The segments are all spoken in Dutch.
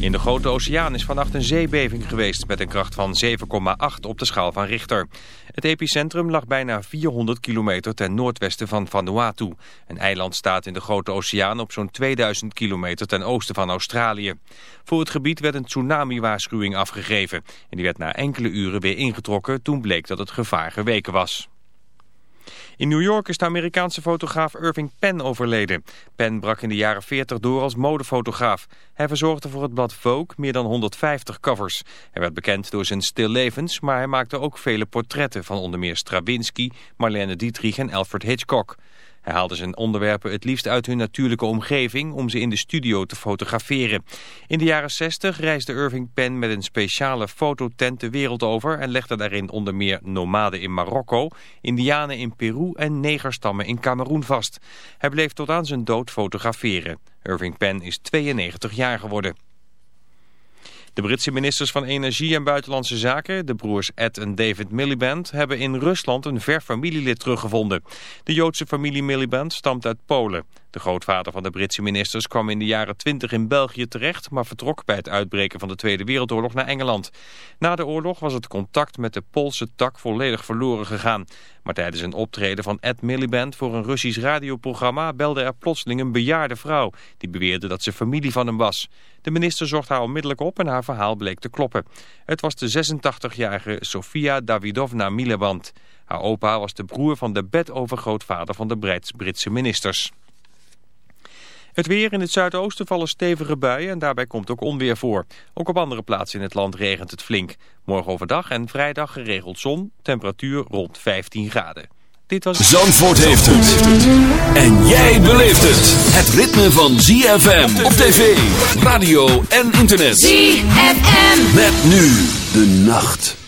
In de Grote Oceaan is vannacht een zeebeving geweest met een kracht van 7,8 op de schaal van Richter. Het epicentrum lag bijna 400 kilometer ten noordwesten van Vanuatu. Een eiland staat in de Grote Oceaan op zo'n 2000 kilometer ten oosten van Australië. Voor het gebied werd een tsunami-waarschuwing afgegeven. En die werd na enkele uren weer ingetrokken toen bleek dat het gevaar geweken was. In New York is de Amerikaanse fotograaf Irving Penn overleden. Penn brak in de jaren 40 door als modefotograaf. Hij verzorgde voor het blad Vogue meer dan 150 covers. Hij werd bekend door zijn stillevens, maar hij maakte ook vele portretten van onder meer Stravinsky, Marlene Dietrich en Alfred Hitchcock. Hij haalde zijn onderwerpen het liefst uit hun natuurlijke omgeving om ze in de studio te fotograferen. In de jaren 60 reisde Irving Penn met een speciale fototent de wereld over en legde daarin onder meer nomaden in Marokko, indianen in Peru en negerstammen in Cameroen vast. Hij bleef tot aan zijn dood fotograferen. Irving Penn is 92 jaar geworden. De Britse ministers van Energie en Buitenlandse Zaken, de broers Ed en David Miliband, hebben in Rusland een ver familielid teruggevonden. De Joodse familie Miliband stamt uit Polen. De grootvader van de Britse ministers kwam in de jaren 20 in België terecht, maar vertrok bij het uitbreken van de Tweede Wereldoorlog naar Engeland. Na de oorlog was het contact met de Poolse tak volledig verloren gegaan. Maar tijdens een optreden van Ed Miliband voor een Russisch radioprogramma belde er plotseling een bejaarde vrouw die beweerde dat ze familie van hem was. De minister zocht haar onmiddellijk op en haar verhaal bleek te kloppen. Het was de 86-jarige Sofia Davidovna Miliband. Haar opa was de broer van de bedovergrootvader van de Britse ministers. Het weer in het zuidoosten vallen stevige buien en daarbij komt ook onweer voor. Ook op andere plaatsen in het land regent het flink. Morgen overdag en vrijdag geregeld zon, temperatuur rond 15 graden. Dit was... Zandvoort heeft het. En jij beleeft het. Het ritme van ZFM op tv, radio en internet. ZFM. Met nu de nacht.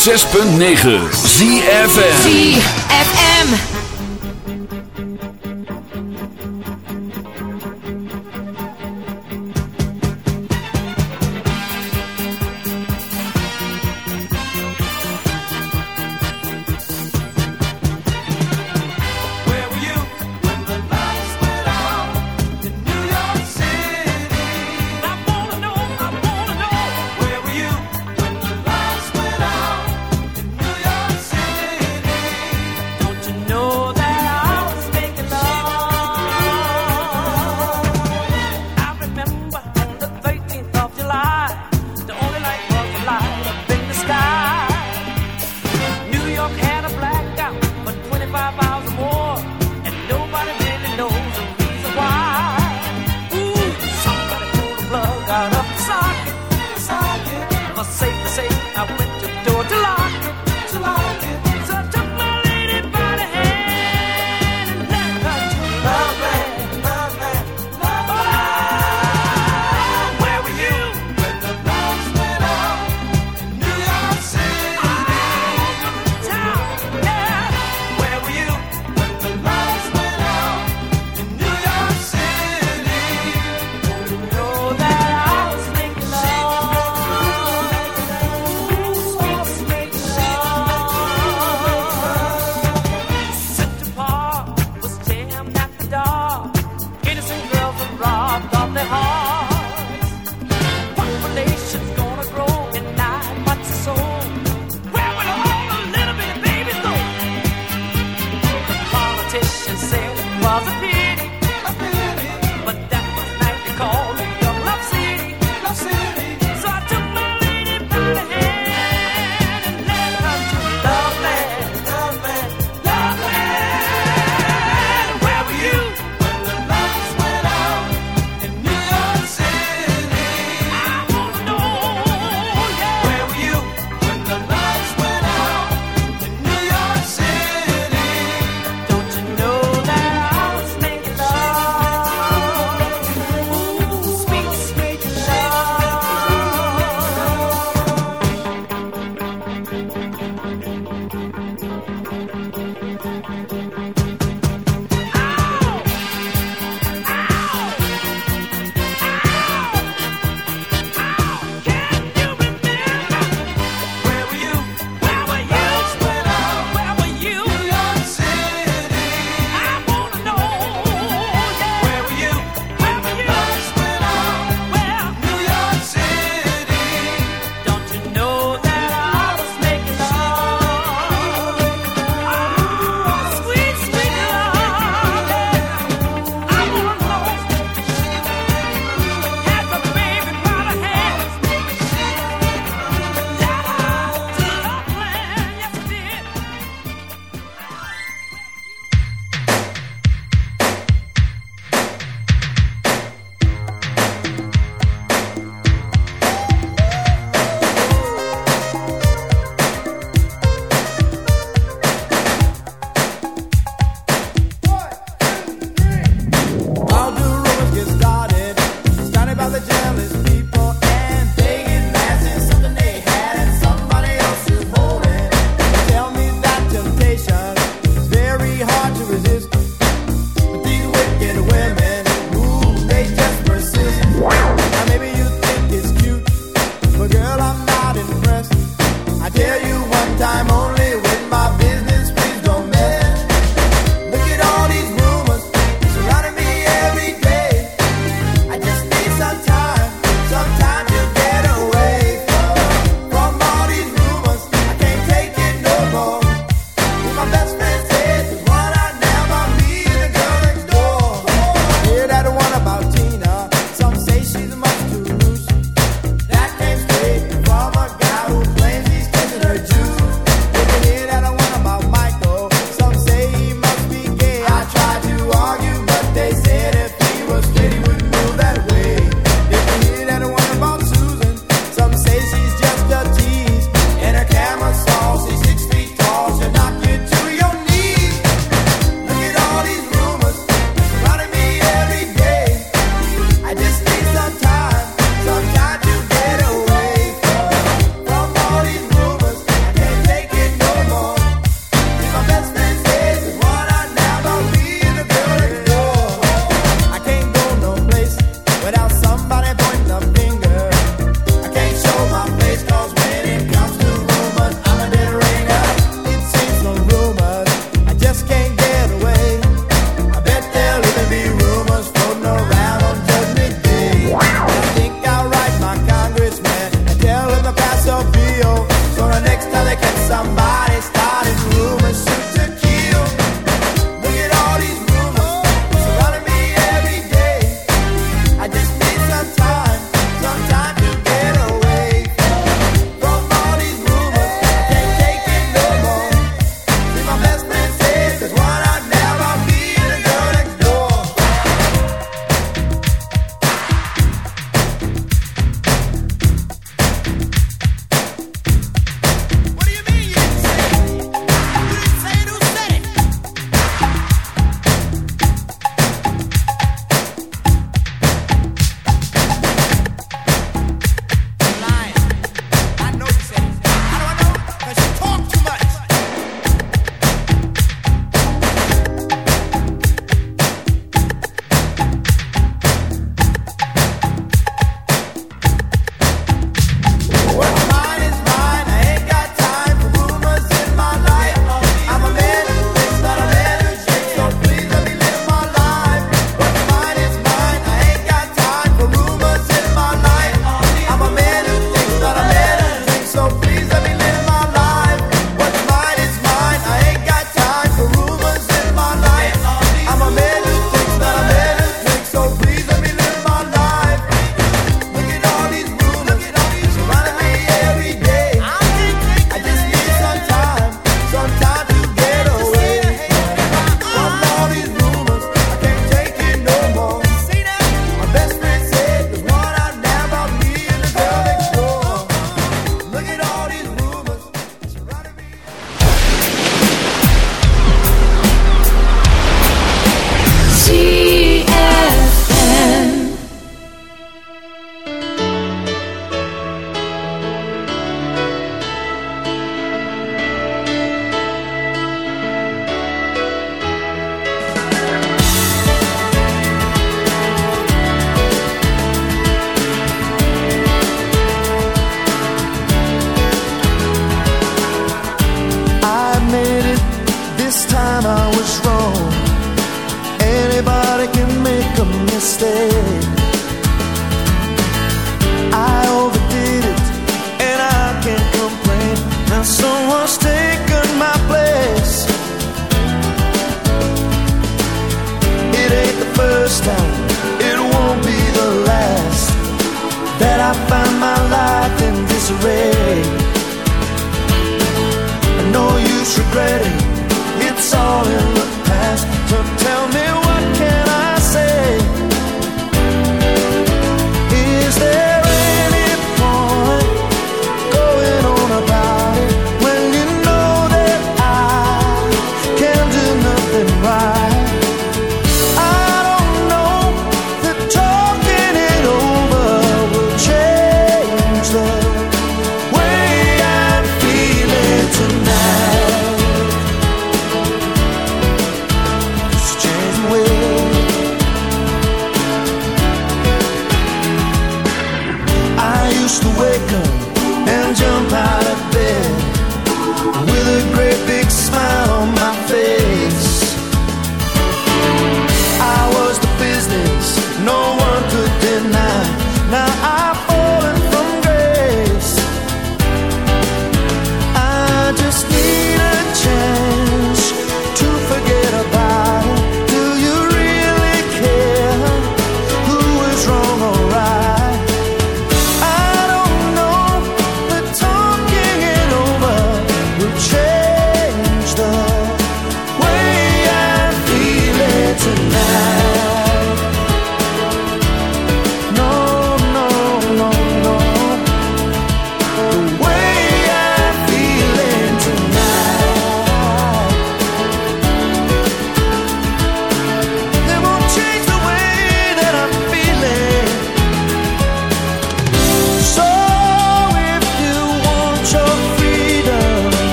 106.9 ZFM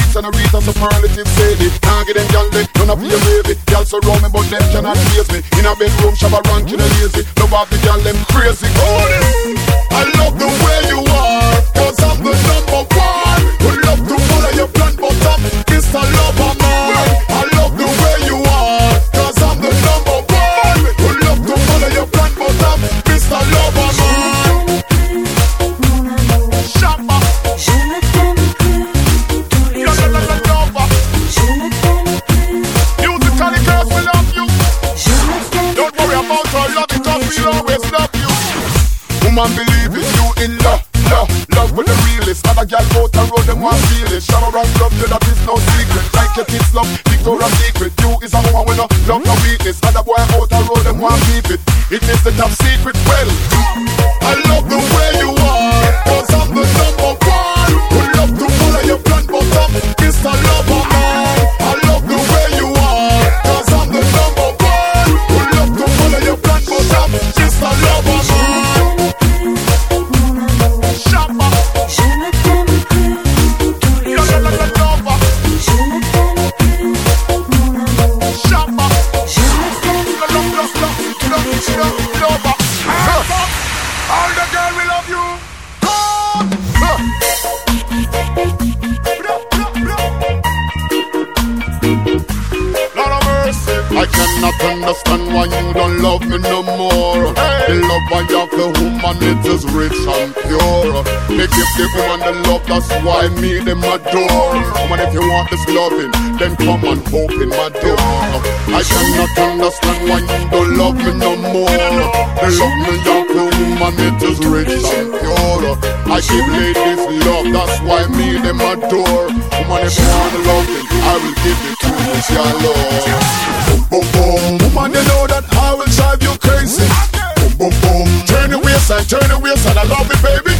beats and a reason superlative sadie. Can't get them gal they don't be a baby. Gal so roll me but them cannot chase me. In a bedroom, shabba rank, you know lazy. Love off the gal them crazy. Oh, I love the Woman believe it, you in love, love, love with the realest. Other gal out the road, them want feel it. Shower around love, you that is no secret. Like your kids love, Victoria's Secret. You is a woman with no love, no weakness. Other boy out the road, them want keep it. It is the top secret. Well, that's why me them adore. Woman, if you want this loving, then come and open my door. I cannot understand why you don't love me no more. The love me have the woman, it is rich and pure. I give ladies love, that's why me them adore. Woman, if you want the loving, I will give it to you, your love. Boom, boom, boom. Woman, you know that I will drive you crazy. Boom, boom, boom. Turn your waistline, turn your waistline. I love it, baby.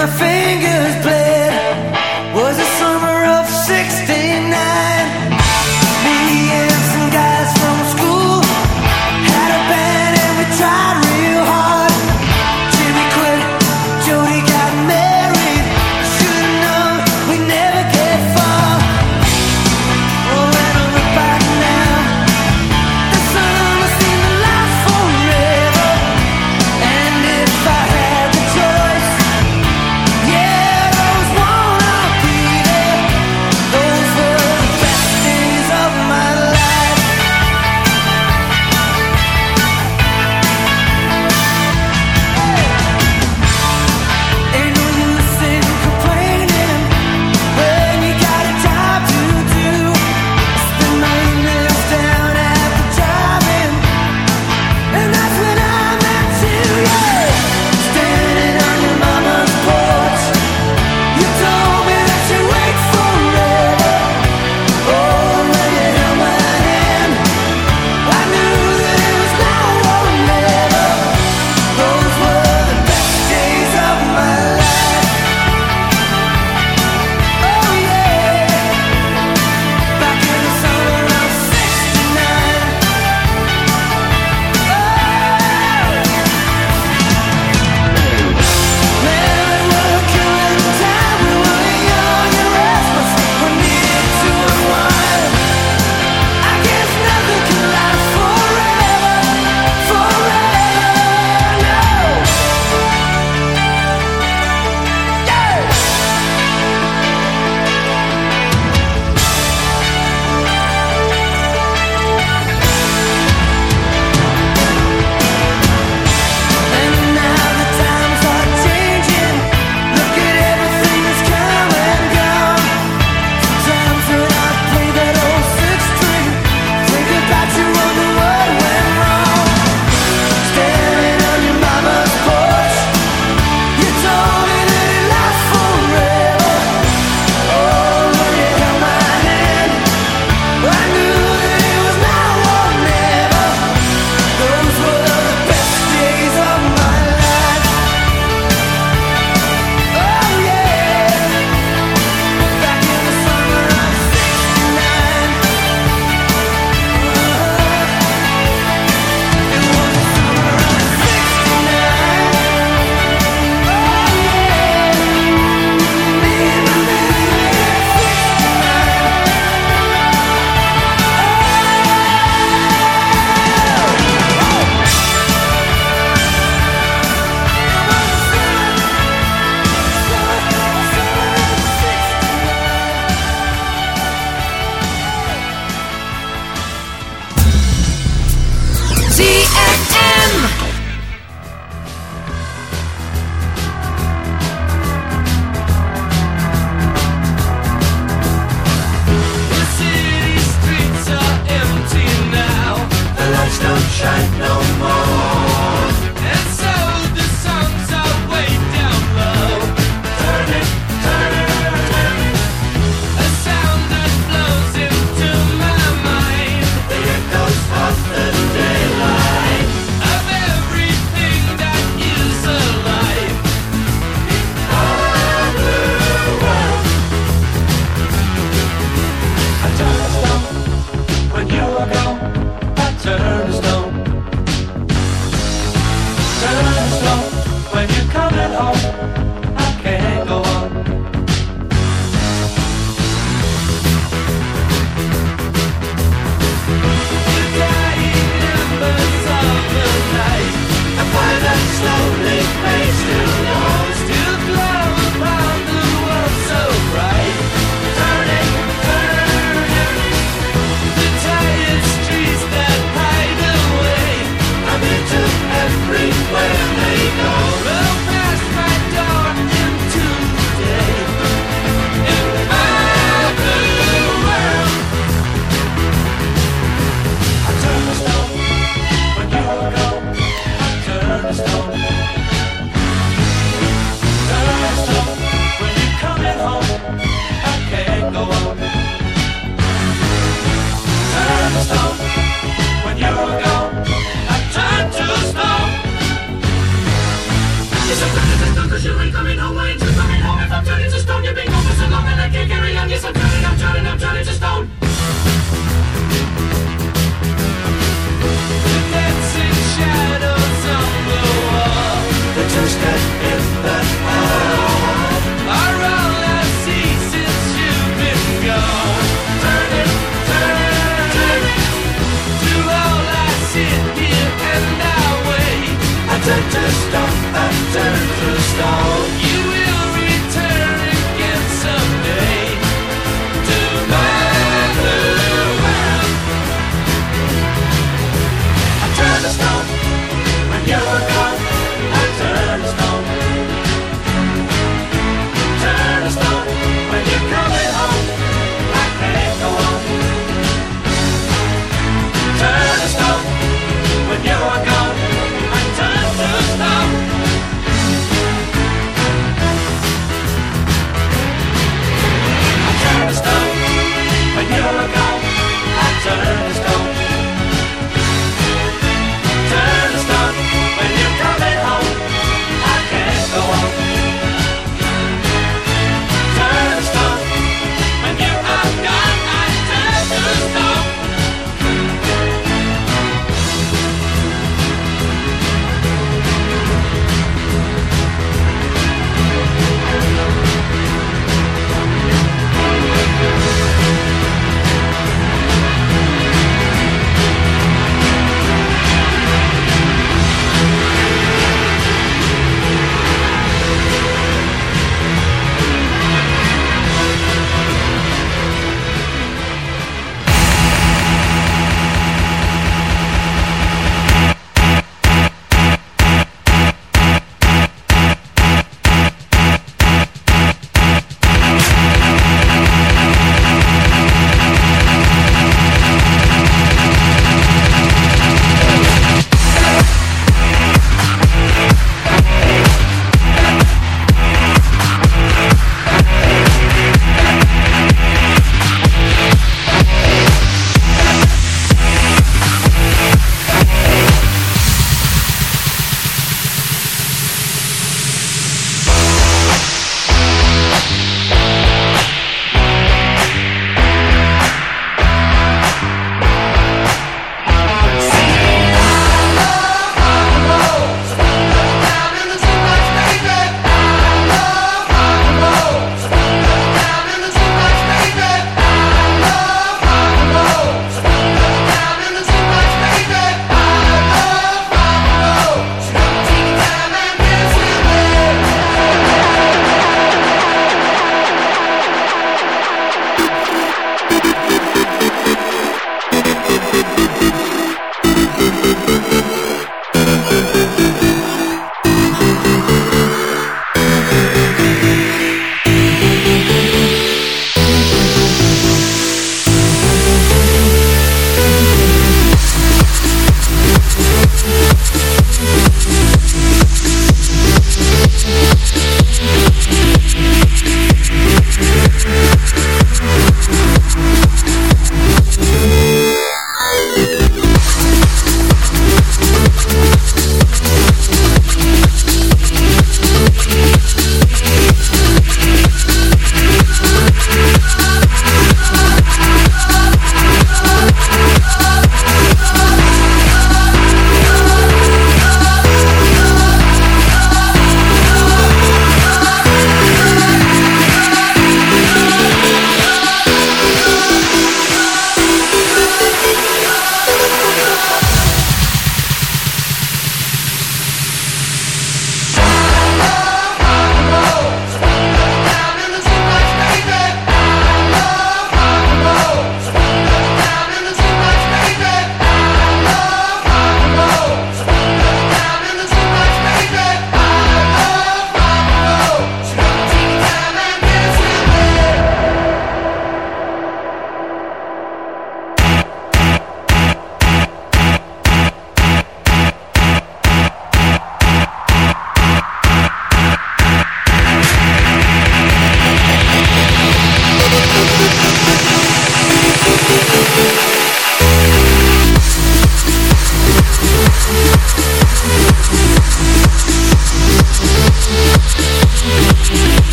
my face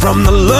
from the look